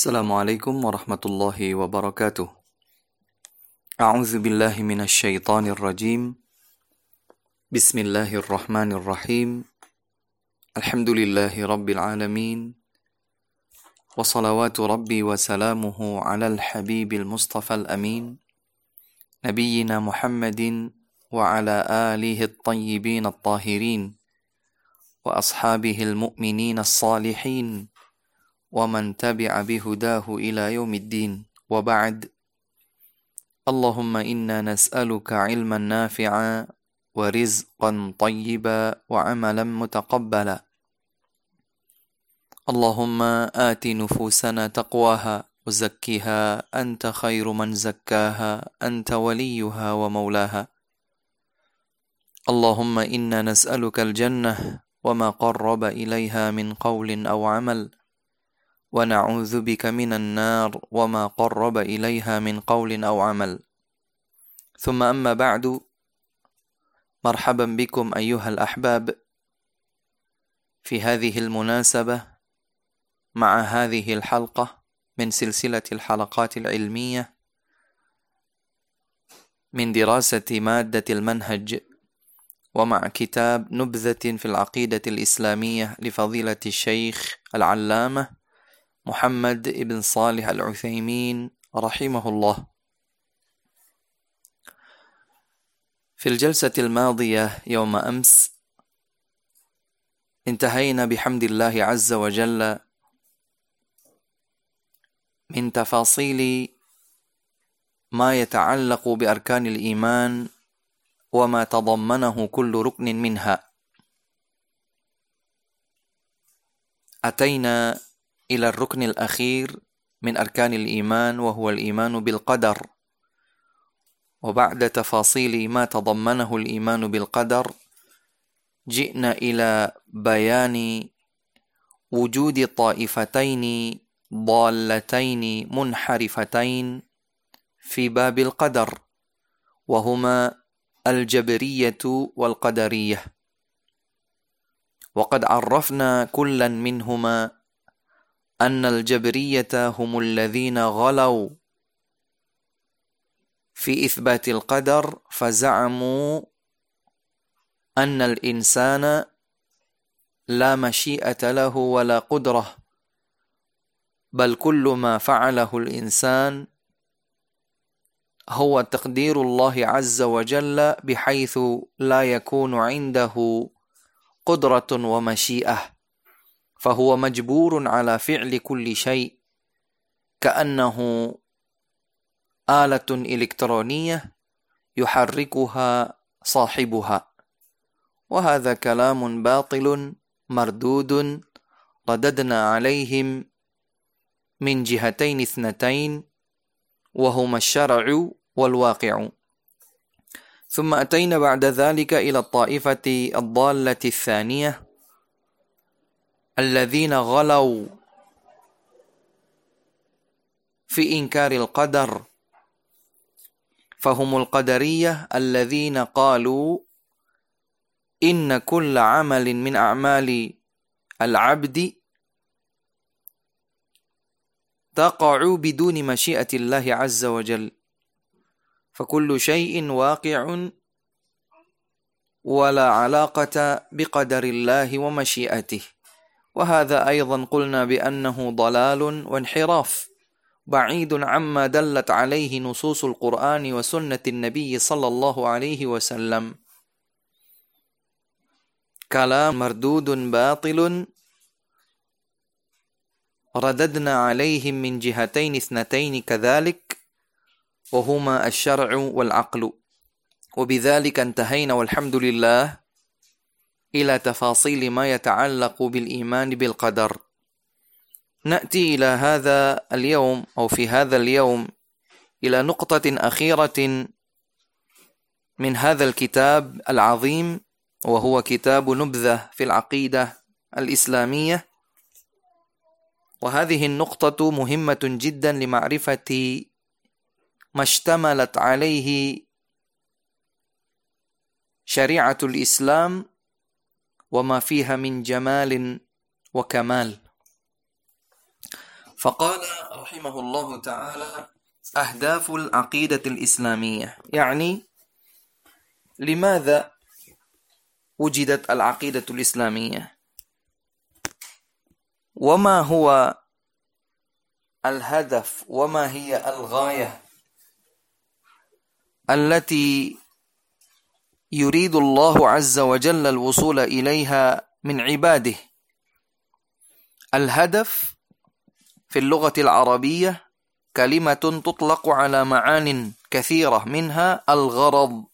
السلام علیکم ورحمۃ اللہ وبرکاتہ۔ اعوذ باللہ من الشیطان الرجیم۔ بسم اللہ الرحمن الرحیم۔ الحمد للہ رب العالمین۔ وصلوات ربی وسلامه على الحبیب المصطفى الامین۔ نبینا محمد وعلى آلہ الطیبین الطاہرین۔ واصحابه المؤمنین الصالحین۔ ومن تبع بهداه إلى يوم الدين وبعد اللهم إنا نسألك علما نافعا ورزقا طيبا وعملا متقبلا اللهم آت نفوسنا تقواها وزكها أنت خير من زكاها أنت وليها ومولاها اللهم إنا نسألك الجنة وما قرب إليها من قول أو عمل ونعوذ بك من النار وما قرب إليها من قول أو عمل. ثم أما بعد، مرحبا بكم أيها الأحباب في هذه المناسبة مع هذه الحلقة من سلسلة الحلقات العلمية من دراسة مادة المنهج ومع كتاب نبذة في العقيدة الإسلامية لفضيلة الشيخ العلامة محمد ابن صالح العثيمين رحمه الله في الجلسة الماضية يوم أمس انتهينا بحمد الله عز وجل من تفاصيل ما يتعلق بأركان الإيمان وما تضمنه كل ركن منها أتينا إلى الركن الأخير من أركان الإيمان، وهو الإيمان بالقدر. وبعد تفاصيل ما تضمنه الإيمان بالقدر، جئنا إلى بيان وجود طائفتين ضالتين منحرفتين في باب القدر، وهما الجبرية والقدرية. وقد عرفنا كلا منهما أن الجبرية هم الذين غلوا في إثبات القدر فزعموا أن الإنسان لا مشيئة له ولا قدرة، بل كل ما فعله الإنسان هو تقدير الله عز وجل، بحيث لا يكون عنده قدرة ومشيئة. فهو مجبور على فعل كل شيء، كأنه آلة إلكترونية يحركها صاحبها. وهذا كلام باطل مردود رددنا عليهم من جهتين اثنتين، وهما الشرع والواقع. ثم أتينا بعد ذلك إلى الطائفة الضالة الثانية الذين غلوا في إنكار القدر، فهم القدرية الذين قالوا إن كل عمل من أعمال العبد تقع بدون مشيئة الله عز وجل، فكل شيء واقع ولا علاقة بقدر الله ومشيئته. وهذا أيضا قلنا بأنه ضلال وانحراف، بعيد عما دلت عليه نصوص القرآن وسنة النبي صلى الله عليه وسلم. كلام مردود باطل رددنا عليهم من جهتين اثنتين كذلك، وهما الشرع والعقل. وبذلك انتهينا والحمد لله. إلى تفاصيل ما يتعلق بالإيمان بالقدر. نأتي إلى هذا اليوم أو في هذا اليوم إلى نقطة أخيرة من هذا الكتاب العظيم، وهو كتاب نبذة في العقيدة الإسلامية. وهذه النقطة مهمة جدا لمعرفة ما اشتملت عليه شريعة الإسلام وما فيها من جمال وكمال. فقال رحمه الله تعالى أهداف العقيدة الإسلامية. يعني لماذا وجدت العقيدة الإسلامية؟ وما هو الهدف؟ وما هي الغاية التي يريد الله عز وجل الوصول إليها من عباده. الهدف في اللغة العربية كلمة تطلق على معان كثيرة، منها الغرض.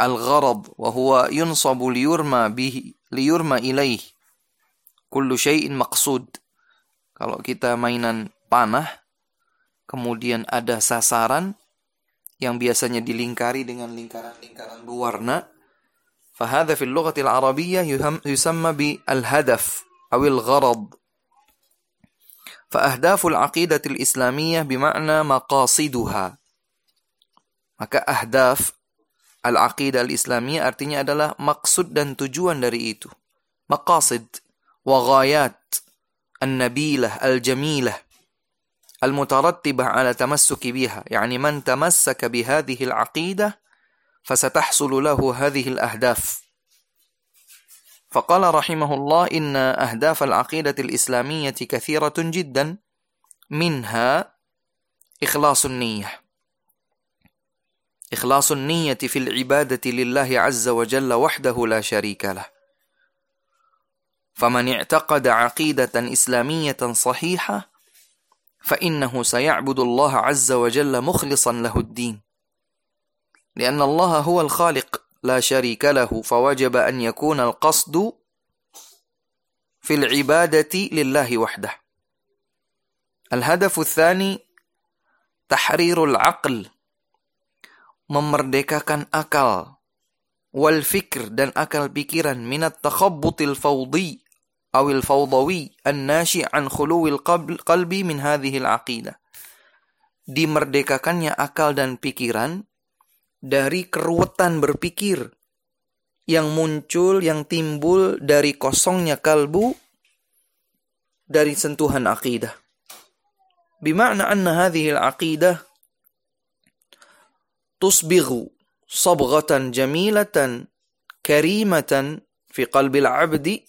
الغرض، وهو ينصب ليرمى به، ليرمى إليه. كل شيء مقصود. Kalau kita mainan panah kemudian ada sasaran yang biasanya dilingkari dengan lingkaran-lingkaran berwarna فهذا في اللغة العربية يسمى بالهدف أو الغرض فأهداف العقيدة الإسلامية بمعنى مقاصدها maka ahdaf al-aqidah al-islamiyah artinya adalah maksud dan tujuan dari itu maqasid wa ghayat an-nabilah al-jamilah المترتبة على تمسك بها. يعني من تمسك بهذه العقيدة فستحصل له هذه الأهداف. فقال رحمه الله إن أهداف العقيدة الإسلامية كثيرة جدا. منها إخلاص النية. إخلاص النية في العبادة لله عز وجل وحده لا شريك له. فمن اعتقد عقيدة إسلامية صحيحة فإنه سيعبد الله عز وجل مخلصا له الدين. لأن الله هو الخالق، لا شريك له، فوجب أن يكون القصد في العبادة لله وحده. الهدف الثاني، تحرير العقل، memerdekakan akal wal fikr dan akal pikiran minat takhabbutil fawdi أو الفوضوي الناشئ عن خلو القلب من هذه العقيدة dimerdekakannya akal dan pikiran dari keruwetan berpikir yang muncul, yang timbul dari kosongnya kalbu dari sentuhan akidah. Bima'na anna hadhihi al-aqidah tusbighu sabghatan jamilatan karimatan fi qalbi abdi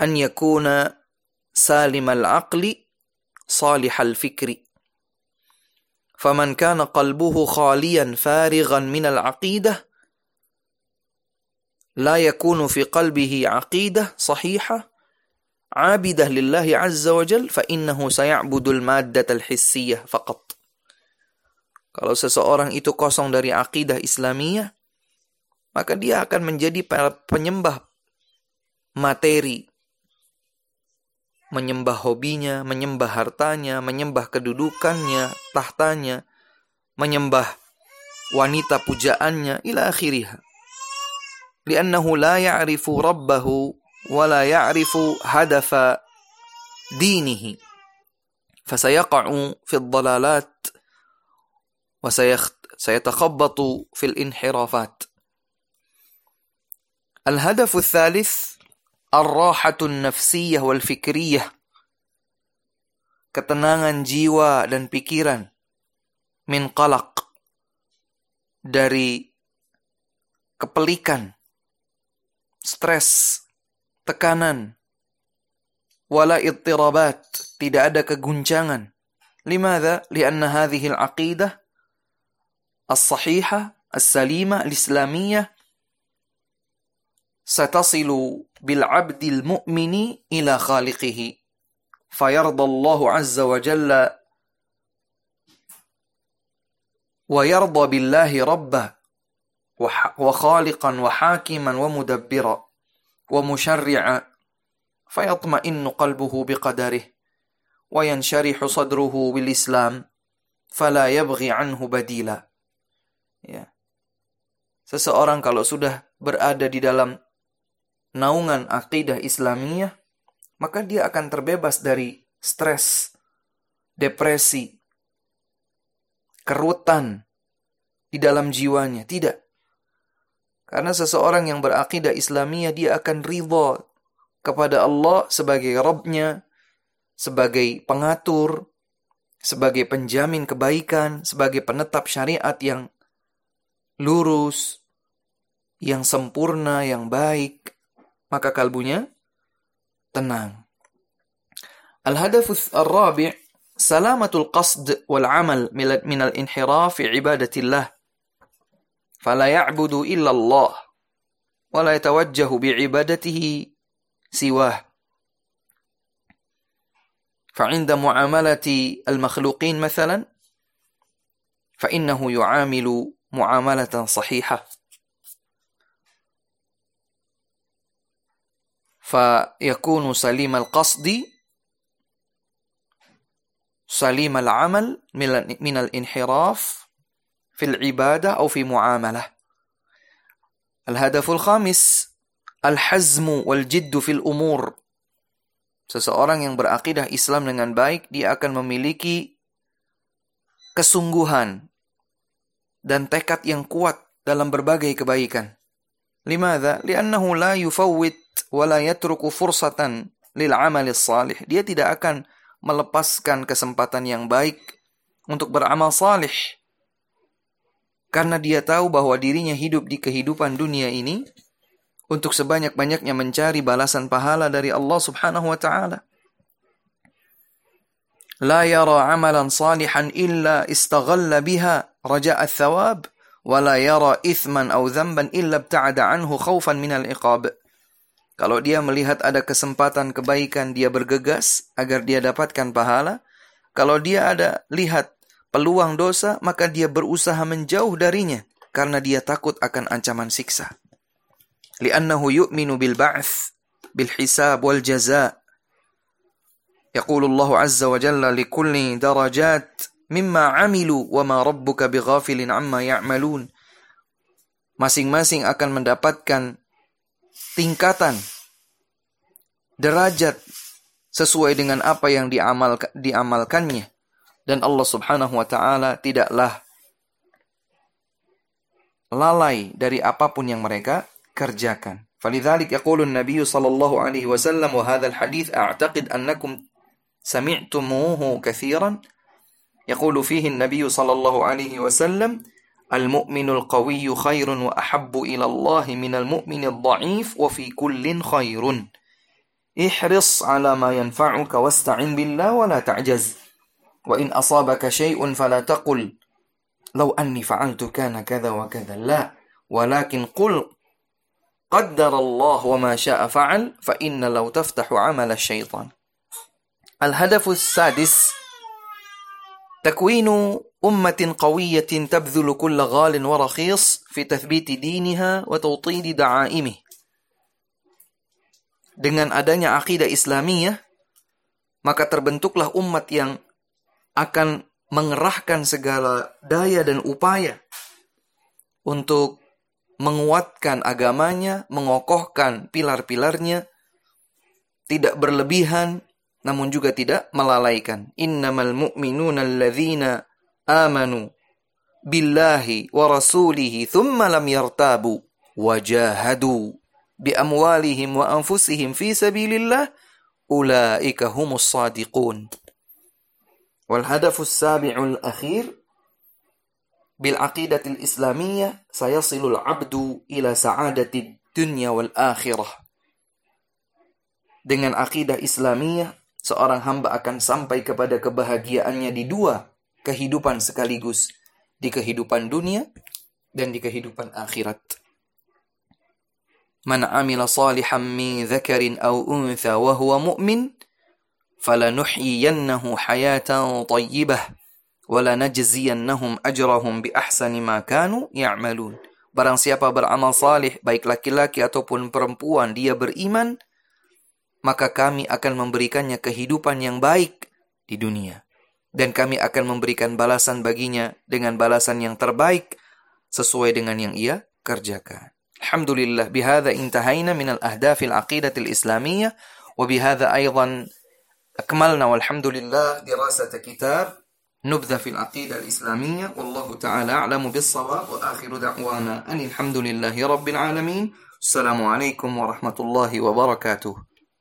أن يكون سالم العقل صالح الفكر. فمن كان قلبه خاليا فارغا من العقيدة لا يكون في قلبه عقيدة صحيحة عابدة لله عز وجل فإنه سيعبد المادة الحسية فقط. Kalau seseorang itu kosong dari akidah Islamiyah, maka dia akan menjadi penyembah materi, menyembah hobinya, menyembah hartanya, menyembah kedudukannya, tahtanya, menyembah wanita pujaannya ila akhirih. Liannahu la ya'rifu rabbahu wa la ya'rifu hadafa dinihi. Fasayaqa'u fi dhalalat wa sayatakhabbatu fi al-inhirafat. الهدف الثالث ar-rahatun nafsiyah ketenangan jiwa dan pikiran min qalaq dari kepelikan stres tekanan wala ittirabat tidak ada keguncangan limadha lianna hadhihi al-aqidah as-sahihah as-salimah al-islamiyah ستصل بالعبد المؤمن إلى خالقه. فيرضى الله عز وجل ويرضى بالله ربا وخالقا وحاكما ومدبرا ومشرعا. فيطمئن قلبه بقدره وينشرح صدره بالإسلام. فلا يبغي عنه بديلا. Seseorang kalau sudah berada di dalam naungan akidah Islamiyah, maka dia akan terbebas dari stres, depresi, kerutan di dalam jiwanya. Tidak. Karena seseorang yang berakidah Islamiyah, dia akan ridho kepada Allah sebagai Rabbnya, sebagai pengatur, sebagai penjamin kebaikan, sebagai penetap syariat yang lurus, yang sempurna, yang baik, maka kalbunya tenang. Al-hadafus al-rabi' salamatul qasd wal amal min al-inhiraf ibadatillah. Fala ya'budu illa Allah. Wa la yatawajjahu bi ibadatihi سواه فعند معاملة المخلوقين مثلا فإنه يعامل معاملة صحيحة فيكون سليم القصد سليم العمل من الانحراف في العبادة أو في معاملة الهدف الخامس Al-hazmu wal jiddu fil umur. Seseorang yang berakidah Islam dengan baik, dia akan memiliki kesungguhan dan tekad yang kuat dalam berbagai kebaikan. Limadha? Liannahu la yufawwit wa la yatruku fursatan lil amali salih. Dia tidak akan melepaskan kesempatan yang baik untuk beramal salih. Karena dia tahu bahwa dirinya hidup di kehidupan dunia ini untuk sebanyak-banyaknya mencari balasan pahala dari Allah Subhanahu wa taala. La yara amalan salihan illa istaghalla biha raja'a thawab wa la yara ithman aw dhanban illa ibta'ada anhu khaufan min al-iqab. Kalau dia melihat ada kesempatan kebaikan, dia bergegas agar dia dapatkan pahala. Kalau dia ada lihat peluang dosa, maka dia berusaha menjauh darinya karena dia takut akan ancaman siksa. Li'annahu yu'minu bil لأنه يؤمن بالبعث بالحساب والجزاء يقول الله عز وجل لكل درجات مما عملوا وما ربك بغافل عما يعملون masing-masing akan mendapatkan tingkatan derajat sesuai dengan apa yang diamal, diamalkannya dan Allah Subhanahu wa taala tidaklah lalai dari apapun yang mereka kerjakan. فلذلك يقول النبي صلى الله عليه وسلم وهذا الحديث أعتقد أنكم سمعتموه كثيرا يقول فيه النبي صلى الله عليه وسلم، المؤمن القوي خير وأحب إلى الله من المؤمن الضعيف وفي كل خير. احرص على ما ينفعك واستعن بالله ولا تعجز. وإن أصابك شيء فلا تقل. لو أني فعلت كان كذا وكذا. لا. ولكن قل، قدر الله وما شاء فعل، فإن لو تفتح عمل الشيطان. الهدف السادس تكوين أمة قوية تبذل كل غال ورخيص في تثبيت دينها وتوطيد دعائمه dengan adanya akidah Islamiyah maka terbentuklah umat yang akan mengerahkan segala daya dan upaya untuk menguatkan agamanya, mengokohkan pilar-pilarnya, tidak berlebihan, namun juga tidak melalaikan. Innamal mu'minuna alladzina amanu billahi wa rasulihi thumma lam yartabu wajahadu bi amwalihim wa anfusihim fi sabilillah ulaika humus sadiqun. Wal hadafu sabi'ul akhir بالعقيدة الإسلامية سيصل العبد إلى سعادة الدنيا والآخرة Dengan akidah Islamiyah, seorang hamba akan sampai kepada kebahagiaannya di dua kehidupan sekaligus, di kehidupan dunia dan di kehidupan akhirat. Man amila salihan min dzakarin aw untha wa huwa mu'min falanuhyiyannahu hayatan thayyibah wala najziyannahum ajrahum bi ahsani ma kanu ya'malun. Barang siapa beramal salih, baik laki-laki ataupun perempuan, dia beriman, maka kami akan memberikannya kehidupan yang baik di dunia. Dan kami akan memberikan balasan baginya dengan balasan yang terbaik sesuai dengan yang ia kerjakan. Alhamdulillah, bihada intahayna min al-ahdafil aqidatil islamiyah, wa bihada aydan akmalna walhamdulillah dirasat kitab نبذة في العقيدة الإسلامية والله تعالى أعلم بالصواب وآخر دعوانا أن الحمد لله رب العالمين السلام عليكم ورحمة الله وبركاته